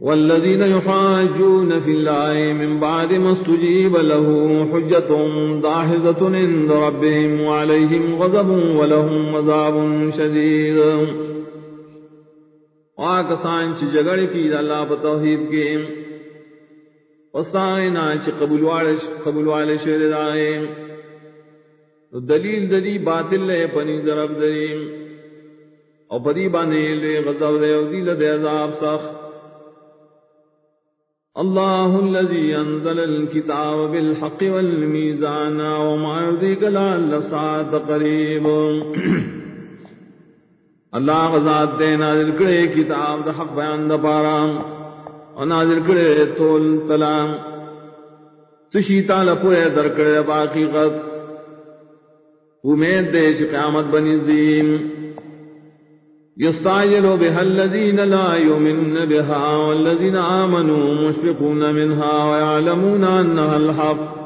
والذين يحاجون في الله من بعد ما استجيب له حجة ضاحظة عند ربهم وعليهم غضب ولهم مذاب شديد وآكسان چھ جگڑ کی اللہ بتوحید کے۔ وسائنا چھ قبول والش قبول والش رضائے دلیل دلی باطل لے پنی ضرب دلیم او پدی بانے لے غضب دے او دیل دے عذاب سخت۔ الله الذي أنزل الكتاب بالحق والميزان وما يرضيك لعل الساعة قريب اللہ غزات دے نازل کرے کتاب دا حق بیان دا پارا اور نازل کرے تول تلام سشی تالا پوئے در کرے باقی قد۔ امید دے قیامت بنی زیم۔ يستعجل بها الذين لا يؤمنون بها والذين آمنوا مشفقون منها ويعلمون أنها الحق.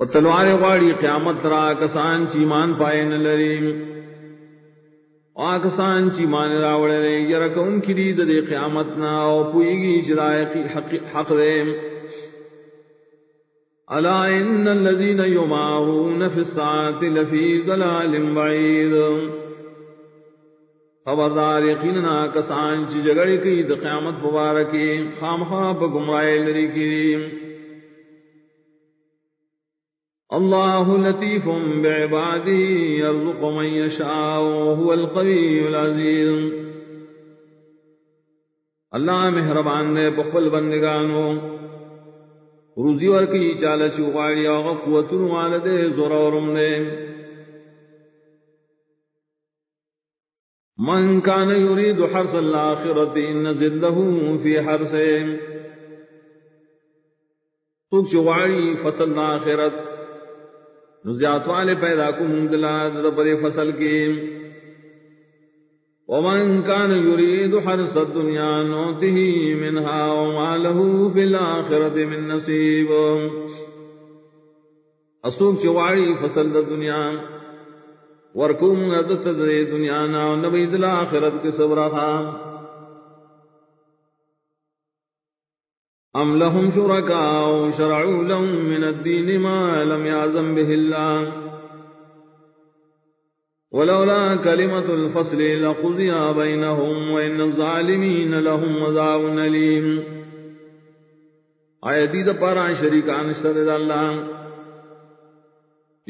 وتلوار غاڑی قیامت را کسان چی مان پائے نہ لریم آکسان چی مان راوڑے لے یرک ان کی دید دے قیامت نا او پوئی گی جرائے حق, حق دے. الا ان الذين يمارون في الساعة لفي ضلال بعيد. خبردار یقینا کسان چی جگڑی کی د قیامت مبارکی خام خواب گمرائے لری کی۔ اللہ لطیف بعبادی یرزق من یشاء وهو القوی العزیز۔ اللہ مہربان نے بخل بندگانو۔ روزی ورکی چالچ اغاڑی آغا قوتن والدے زور ورم من كان يريد حرث الآخرة نزد له في حرثه تو چواری فصل آخرت نزیات والے پیدا کو مندلا پر فصل کی ومن كان يريد حرث الدنيا نوته منها وما له في الآخرة من نصيب اسوک چواری فصل الدنيا ورکوم عدت دے دنیا نا نبی دل آخرت کے صبرہا ام لهم شرکاء شرعوا لهم من الدین ما لم يعظم به اللہ. ولولا كلمة الفصل لقضي بينهم وإن الظالمين لهم مذاب نليم آیتی دید پارا شریکان اشتد اللہ.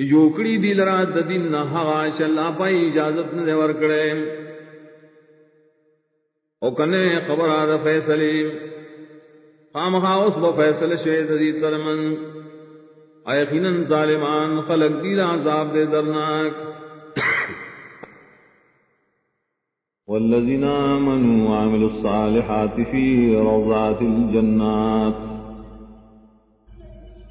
جوکڑی دی لرا دین نہ ہوا چلا پائی اجازت نے ور کڑے۔ او کنے خبر آد فیصلی خام اس با فیصل شید دی ترمن ایقینا ظالمان خلق دی عذاب دے درناک۔ والذین آمنوا وعملوا الصالحات فی روضات الجنات۔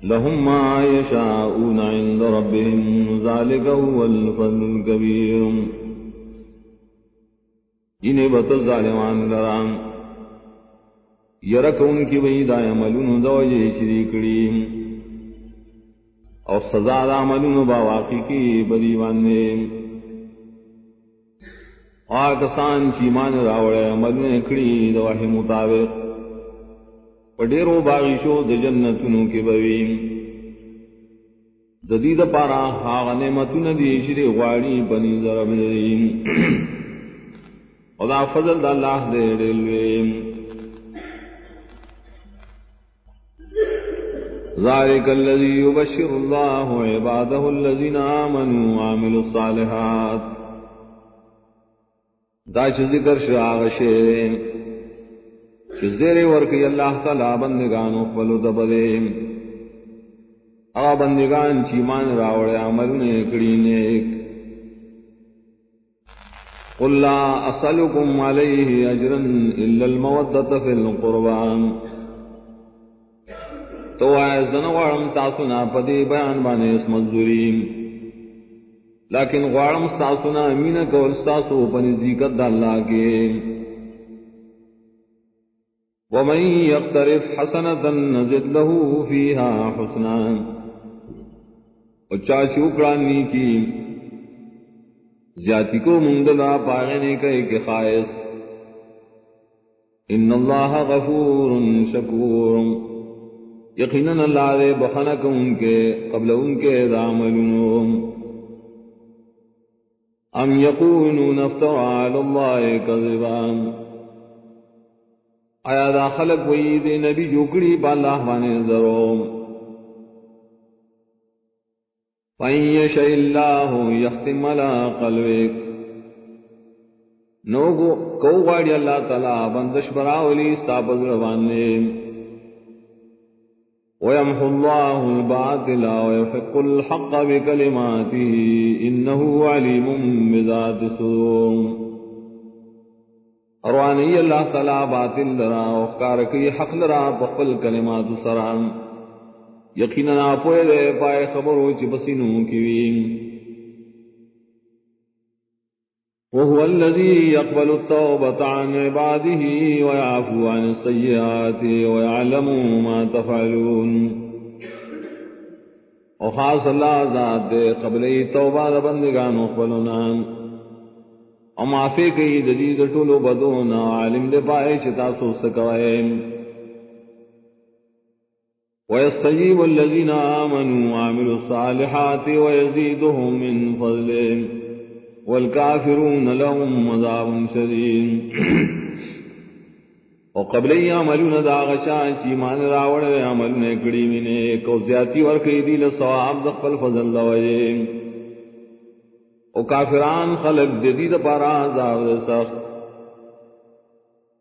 لهم ما يشاءون عند ربهم، ذلك هو الفضل الكبير. انہیں بت ظالمان لرام. یرک ان کی وہی دا عملون دو یہ شریکڑی. اور سزا دا عملون با واقعی کی بدیوان نے آکسان چیمان راوڑے عملون کڑی دواہی مطابق. پڈیرو باغیشو د جنتونو کې بوي د دې د پارا هغه نعمتونه دي چې دی غواړي بني زرم دي. او دا فضل د الله دې ډېر ذلك الذي يبشر الله عباده الذين آمنوا وعملوا الصالحات. دا چې ذکر شاغ شه زیر ورکی اللہ تعالی بندگان اخبلو دبدے آ بندگان چیمان راوڑے، عمل نے کڑی نیک۔ قل لا اسلکم علیہ اجرا الا المودت فی القربان۔ تو آئے زنوارم تاسونا پدی بیان بانے اس مزدوریم لیکن غوارم ستاسونا امین کول ستاسو پنی زیکت دا اللہ کے۔ ومن يقترف حسنة نزد له فيها حسنا۔ اچا چوکڑانی کی زیادتی کو مندلا پاگنے کا ایک خواہش ان اللہ غفور شکور۔ یقیناً اللہ دے بخنک ان کے قبل ان کے داملون ام یقولون افترى على الله كذبا آیا دا خلق وئی دے نبی جوکڑی با اللہ بانے ذرو فَإِن يَشَئِ اللَّهُ يَخْتِمْ نو کو غاڑی اللہ تعالی بندش براولی ستاپز روانے ويمحو الله الباطل ويحق الحق بكلماته إنه عليم بذات الصدور اروانی اللہ تعالی باطل لرا وخکار کی حق لرا بخل کلمات سرام یقینا پوئے دے پائے خبرو چی بسینو کیویم وهو الذي يقبل التوبة عن عباده ويعفو عن السيئات ويعلم ما تفعلون۔ وخاص اللہ ذات دے قبل توبہ دا بندگان اقبلنا اما فی کئی جدید طولو بدونا عالم دے پائے چتا سو سکوائے ويستجيب الذين آمنوا وعملوا الصالحات ويزيدهم من فضلهم والکافرون لهم عذاب شدید او قبل عملون دا غشان چی مان راوڑ عملون کڑی منے کو زیادتی ورکی دی لصواب دخل فضل دوجے او کافران خلق جدید پارا عذاب سخت.